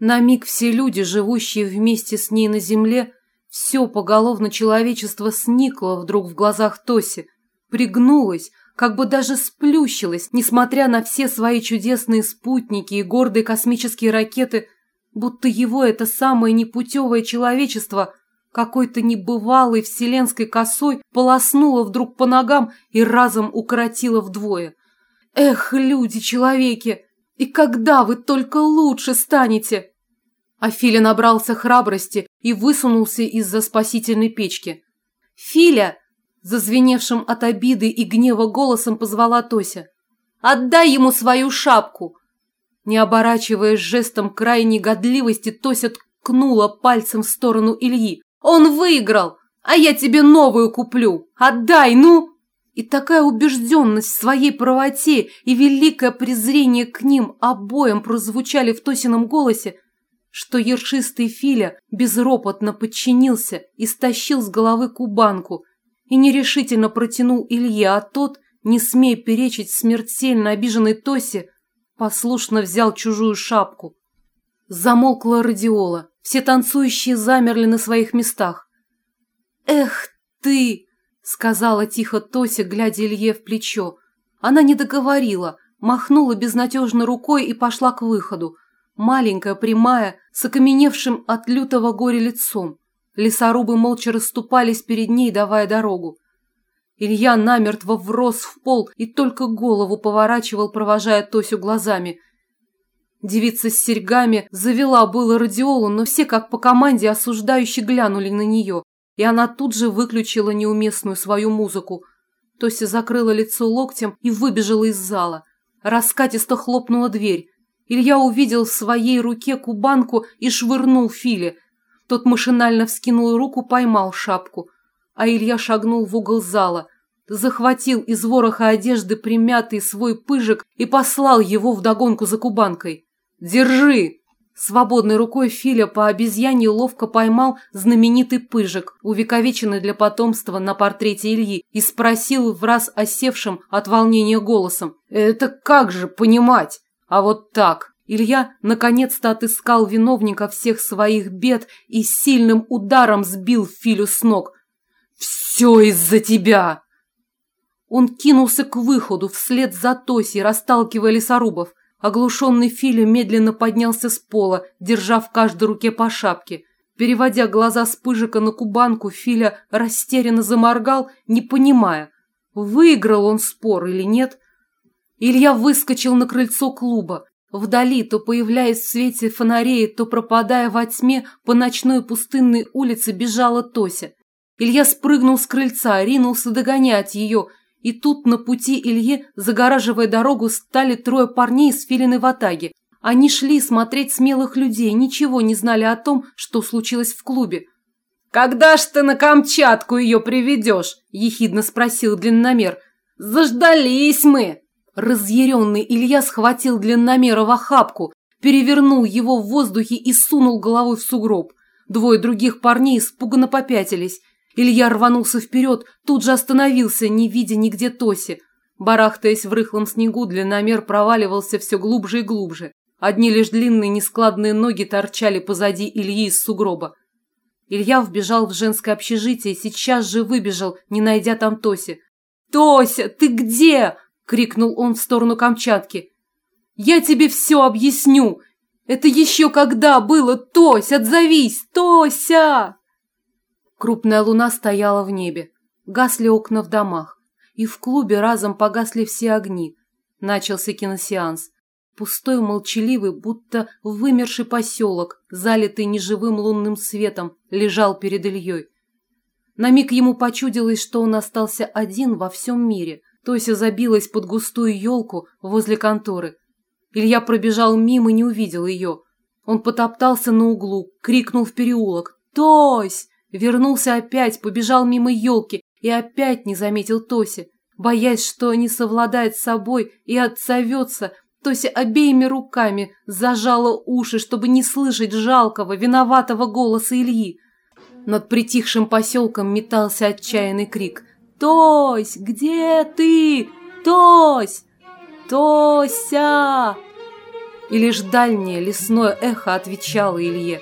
На миг все люди, живущие вместе с ней на земле, все поголовно человечество сникло вдруг в глазах Тоси, пригнулось, как бы даже сплющилось, несмотря на все свои чудесные спутники и гордые космические ракеты, будто его это самое непутевое человечество какой-то небывалой вселенской косой полоснуло вдруг по ногам и разом укоротило вдвое. Эх, люди-человеки, и когда вы только лучше станете? А Филя набрался храбрости и высунулся из-за спасительной печки. «Филя!» – зазвеневшим от обиды и гнева голосом позвала Тося. «Отдай ему свою шапку!» Не оборачиваясь жестом крайней годливости, Тося ткнула пальцем в сторону Ильи. «Он выиграл! А я тебе новую куплю! Отдай, ну!» И такая убежденность в своей правоте и великое презрение к ним обоим прозвучали в Тосином голосе, что ершистый Филя безропотно подчинился и стащил с головы кубанку и нерешительно протянул Илье, а тот, не смея перечить смертельно обиженной Тосе, послушно взял чужую шапку. Замолкла радиола, все танцующие замерли на своих местах. «Эх ты!» — сказала тихо Тося, глядя Илье в плечо. Она не договорила, махнула безнадежно рукой и пошла к выходу, маленькая, прямая, с окаменевшим от лютого горя лицом. Лесорубы молча расступались перед ней, давая дорогу. Илья намертво врос в пол и только голову поворачивал, провожая Тосю глазами. Девица с серьгами завела было радиолу, но все, как по команде, осуждающе глянули на нее, и она тут же выключила неуместную свою музыку. Тося закрыла лицо локтем и выбежала из зала. Раскатисто хлопнула дверь. Илья увидел в своей руке кубанку и швырнул Филе. Тот машинально вскинул руку, поймал шапку. А Илья шагнул в угол зала, захватил из вороха одежды примятый свой пыжик и послал его вдогонку за кубанкой. «Держи!» Свободной рукой Филя по обезьяне ловко поймал знаменитый пыжик, увековеченный для потомства на портрете Ильи, и спросил в раз осевшим от волнения голосом. «Это как же понимать?» А вот так. Илья наконец-то отыскал виновника всех своих бед и сильным ударом сбил Филю с ног. «Все из-за тебя!» Он кинулся к выходу вслед за Тосей, расталкивая лесорубов. Оглушенный Филя медленно поднялся с пола, держа в каждой руке по шапке. Переводя глаза с пыжика на кубанку, Филя растерянно заморгал, не понимая, выиграл он спор или нет – Илья выскочил на крыльцо клуба. Вдали, то появляясь в свете фонарей, то пропадая во тьме, по ночной пустынной улице бежала Тося. Илья спрыгнул с крыльца, ринулся догонять ее, и тут на пути Илье, загораживая дорогу, стали трое парней из филиной ватаги. Они шли смотреть смелых людей, ничего не знали о том, что случилось в клубе. «Когда ж ты на Камчатку ее приведешь?» – ехидно спросил длинномер. «Заждались мы!» Разъяренный Илья схватил длинномера в охапку, перевернул его в воздухе и сунул головой в сугроб. Двое других парней испуганно попятились. Илья рванулся вперед, тут же остановился, не видя нигде Тоси. Барахтаясь в рыхлом снегу, длинномер проваливался все глубже и глубже. Одни лишь длинные нескладные ноги торчали позади Ильи из сугроба. Илья вбежал в женское общежитие, сейчас же выбежал, не найдя там Тоси. «Тося, ты где?» Крикнул он в сторону Камчатки. «Я тебе все объясню! Это еще когда было, Тось, отзовись, Тося!» Крупная луна стояла в небе, гасли окна в домах, и в клубе разом погасли все огни. Начался киносеанс. Пустой, молчаливый, будто вымерший поселок, залитый неживым лунным светом, лежал перед Ильей. На миг ему почудилось, что он остался один во всем мире – Тося забилась под густую елку возле конторы. Илья пробежал мимо и не увидел ее. Он потоптался на углу, крикнул в переулок «Тось!» Вернулся опять, побежал мимо елки и опять не заметил Тоси. Боясь, что не совладает с собой и отзовется, Тося обеими руками зажала уши, чтобы не слышать жалкого, виноватого голоса Ильи. Над притихшим поселком метался отчаянный крик. Тось, где ты? Тось! Тося! и лишь дальнее лесное эхо отвечало Илье.